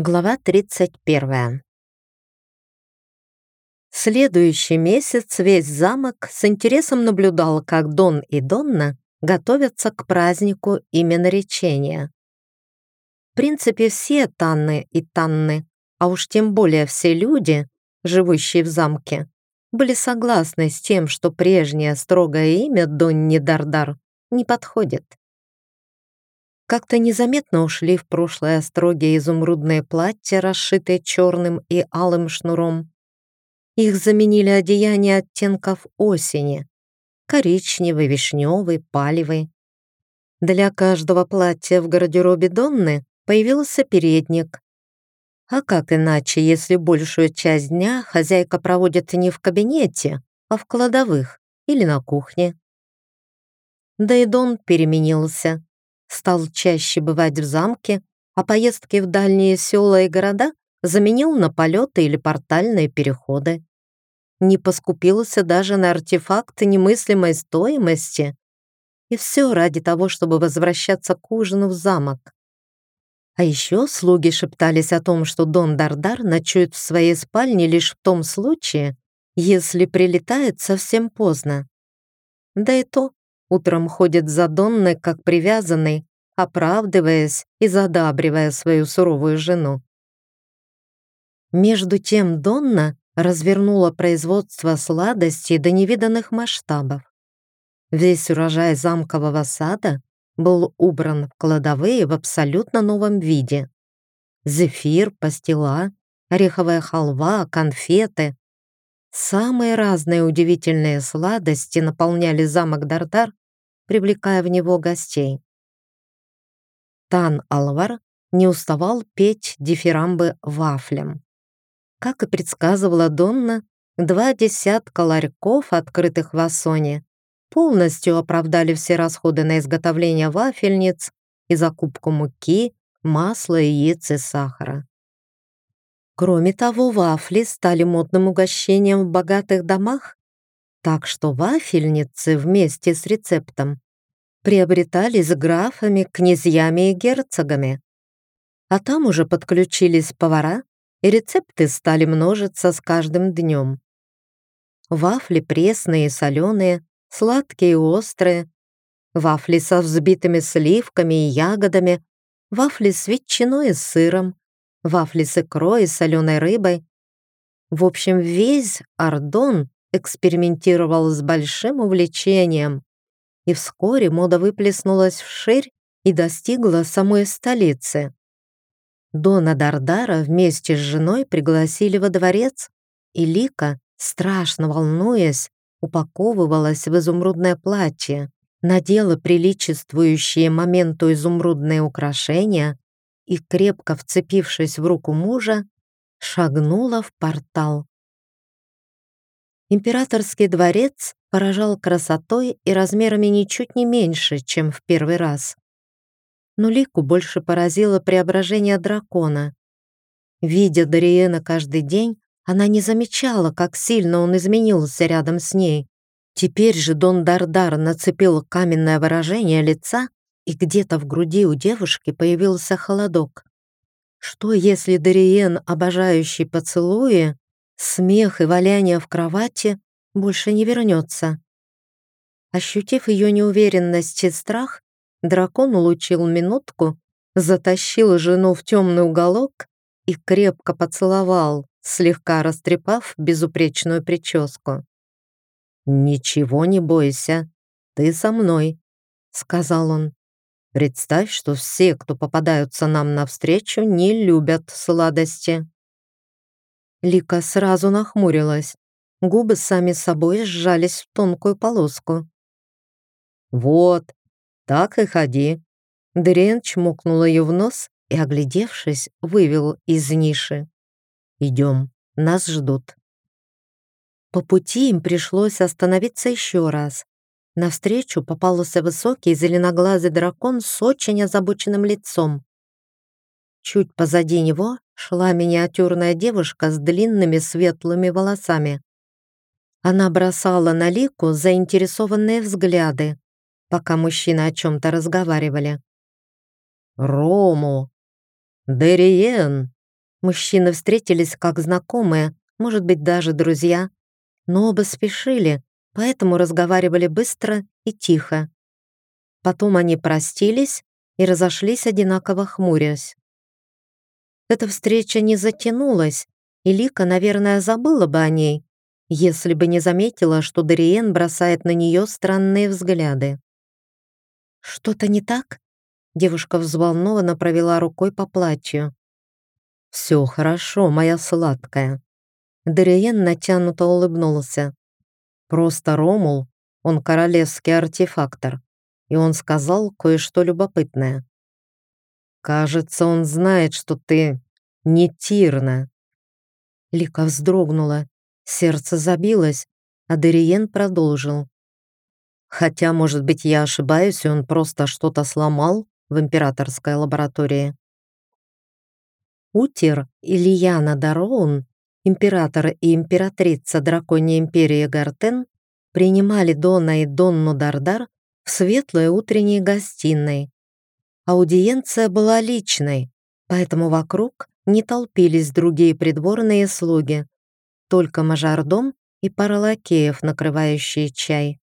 Глава 31. Следующий месяц весь замок с интересом наблюдал, как Дон и Донна готовятся к празднику именоречения. В принципе, все Танны и Танны, а уж тем более все люди, живущие в замке, были согласны с тем, что прежнее строгое имя Донни Дардар не подходит. Как-то незаметно ушли в прошлое строгие изумрудные платья, расшитые черным и алым шнуром. Их заменили одеяния оттенков осени. Коричневый, вишневый, палевый. Для каждого платья в гардеробе Донны появился передник. А как иначе, если большую часть дня хозяйка проводит не в кабинете, а в кладовых или на кухне? Да и Дон переменился стал чаще бывать в замке, а поездки в дальние села и города заменил на полеты или портальные переходы. Не поскупился даже на артефакты немыслимой стоимости. И все ради того, чтобы возвращаться к ужину в замок. А еще слуги шептались о том, что Дон Дардар ночует в своей спальне лишь в том случае, если прилетает совсем поздно. Да и то Утром ходит за Донной, как привязанный, оправдываясь и задабривая свою суровую жену. Между тем Донна развернула производство сладостей до невиданных масштабов. Весь урожай замкового сада был убран в кладовые в абсолютно новом виде. Зефир, пастила, ореховая халва, конфеты, Самые разные удивительные сладости наполняли замок Дардар, привлекая в него гостей. Тан Алвар не уставал петь дифирамбы вафлям. Как и предсказывала Донна, два десятка ларьков, открытых в Ассоне, полностью оправдали все расходы на изготовление вафельниц и закупку муки, масла, яиц и сахара. Кроме того, вафли стали модным угощением в богатых домах, так что вафельницы вместе с рецептом приобретались графами, князьями и герцогами. А там уже подключились повара, и рецепты стали множиться с каждым днем. Вафли пресные и соленые, сладкие и острые, вафли со взбитыми сливками и ягодами, вафли с ветчиной и сыром, вафли с икрой и соленой рыбой. В общем, весь Ардон экспериментировал с большим увлечением, и вскоре мода выплеснулась вширь и достигла самой столицы. Дона Дардара вместе с женой пригласили во дворец, и Лика, страшно волнуясь, упаковывалась в изумрудное платье, надела приличествующие моменту изумрудные украшения и, крепко вцепившись в руку мужа, шагнула в портал. Императорский дворец поражал красотой и размерами ничуть не меньше, чем в первый раз. Но Лику больше поразило преображение дракона. Видя Дариена каждый день, она не замечала, как сильно он изменился рядом с ней. Теперь же Дон Дардар нацепил каменное выражение лица и где-то в груди у девушки появился холодок. Что если Дариен, обожающий поцелуи, смех и валяние в кровати, больше не вернется? Ощутив ее неуверенность и страх, дракон улучил минутку, затащил жену в темный уголок и крепко поцеловал, слегка растрепав безупречную прическу. «Ничего не бойся, ты со мной», — сказал он. Представь, что все, кто попадаются нам навстречу, не любят сладости». Лика сразу нахмурилась. Губы сами собой сжались в тонкую полоску. «Вот, так и ходи». Дриен чмокнул ее в нос и, оглядевшись, вывел из ниши. «Идем, нас ждут». По пути им пришлось остановиться еще раз. Навстречу попался высокий зеленоглазый дракон с очень озабоченным лицом. Чуть позади него шла миниатюрная девушка с длинными светлыми волосами. Она бросала на Лику заинтересованные взгляды, пока мужчины о чем-то разговаривали. «Рому! Дериен!» Мужчины встретились как знакомые, может быть, даже друзья, но оба спешили, поэтому разговаривали быстро и тихо. Потом они простились и разошлись одинаково хмурясь. Эта встреча не затянулась, и Лика, наверное, забыла бы о ней, если бы не заметила, что Дариен бросает на нее странные взгляды. «Что-то не так?» Девушка взволнованно провела рукой по платью. «Все хорошо, моя сладкая». Дариен натянуто улыбнулся. «Просто Ромул, он королевский артефактор, и он сказал кое-что любопытное. Кажется, он знает, что ты не Тирна». Лика вздрогнула, сердце забилось, а Дариен продолжил. «Хотя, может быть, я ошибаюсь, и он просто что-то сломал в императорской лаборатории». Утир Ильяна Дароун, император и императрица драконьей империи Гартен, принимали Дона и Донну Дардар в светлой утренней гостиной. Аудиенция была личной, поэтому вокруг не толпились другие придворные слуги, только мажордом и пара лакеев, накрывающие чай.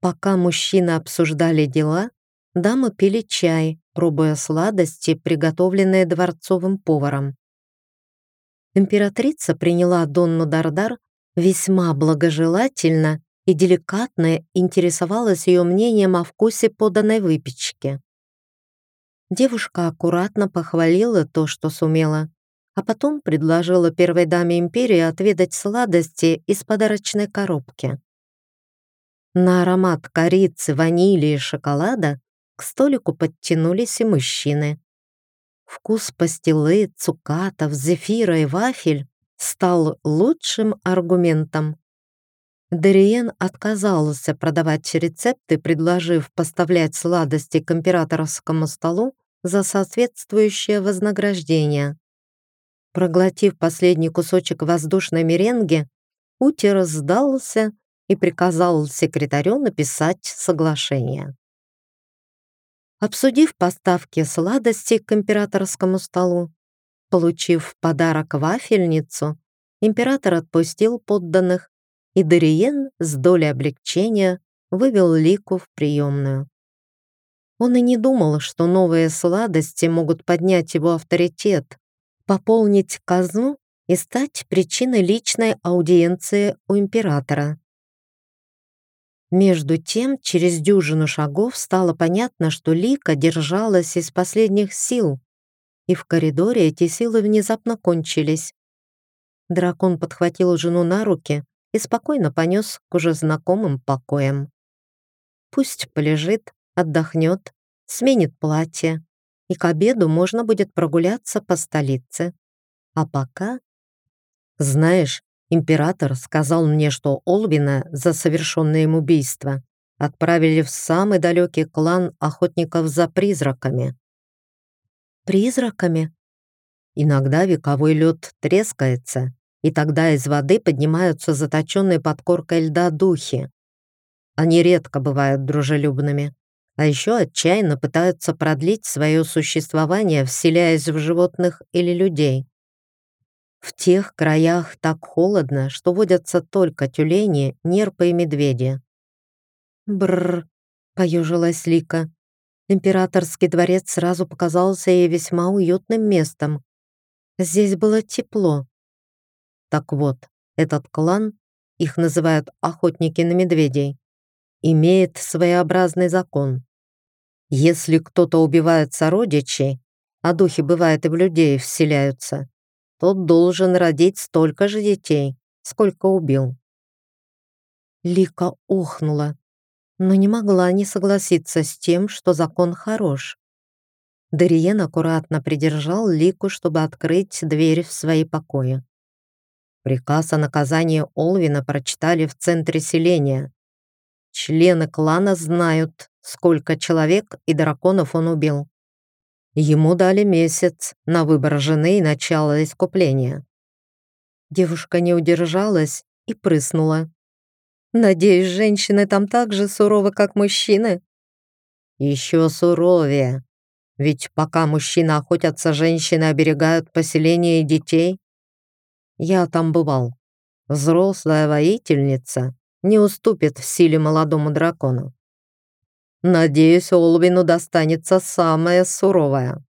Пока мужчины обсуждали дела, дамы пили чай, пробуя сладости, приготовленные дворцовым поваром. Императрица приняла Донну Дардар весьма благожелательно и деликатно интересовалась ее мнением о вкусе поданной выпечки. Девушка аккуратно похвалила то, что сумела, а потом предложила первой даме империи отведать сладости из подарочной коробки. На аромат корицы, ванили и шоколада к столику подтянулись и мужчины. Вкус пастилы, цукатов, зефира и вафель стал лучшим аргументом. Дариен отказался продавать рецепты, предложив поставлять сладости к императорскому столу за соответствующее вознаграждение. Проглотив последний кусочек воздушной меренги, Утер сдался и приказал секретарю написать соглашение. Обсудив поставки сладостей к императорскому столу, получив в подарок вафельницу, император отпустил подданных, и Дариен с долей облегчения вывел Лику в приемную. Он и не думал, что новые сладости могут поднять его авторитет, пополнить казну и стать причиной личной аудиенции у императора. Между тем, через дюжину шагов стало понятно, что Лика держалась из последних сил, и в коридоре эти силы внезапно кончились. Дракон подхватил жену на руки и спокойно понес к уже знакомым покоям. Пусть полежит, отдохнет, сменит платье, и к обеду можно будет прогуляться по столице. А пока... Знаешь, Император сказал мне, что Олвина за совершенное им убийство отправили в самый далекий клан охотников за призраками. Призраками? Иногда вековой лед трескается, и тогда из воды поднимаются заточенные под коркой льда духи. Они редко бывают дружелюбными, а еще отчаянно пытаются продлить свое существование, вселяясь в животных или людей. В тех краях так холодно, что водятся только тюлени, нерпы и медведи. Бррр, поежилась Лика. Императорский дворец сразу показался ей весьма уютным местом. Здесь было тепло. Так вот, этот клан, их называют охотники на медведей, имеет своеобразный закон. Если кто-то убивает сородичей, а духи бывает и в людей вселяются, тот должен родить столько же детей, сколько убил. Лика охнула, но не могла не согласиться с тем, что закон хорош. Дариен аккуратно придержал Лику, чтобы открыть дверь в свои покои. Приказ о наказании Олвина прочитали в центре селения. Члены клана знают, сколько человек и драконов он убил. Ему дали месяц на выбор жены и начало искупления. Девушка не удержалась и прыснула. «Надеюсь, женщины там так же суровы, как мужчины?» «Еще суровее. Ведь пока мужчины охотятся, женщины оберегают поселение и детей. Я там бывал. Взрослая воительница не уступит в силе молодому дракону. Надеюсь, Олвину достанется самое суровое.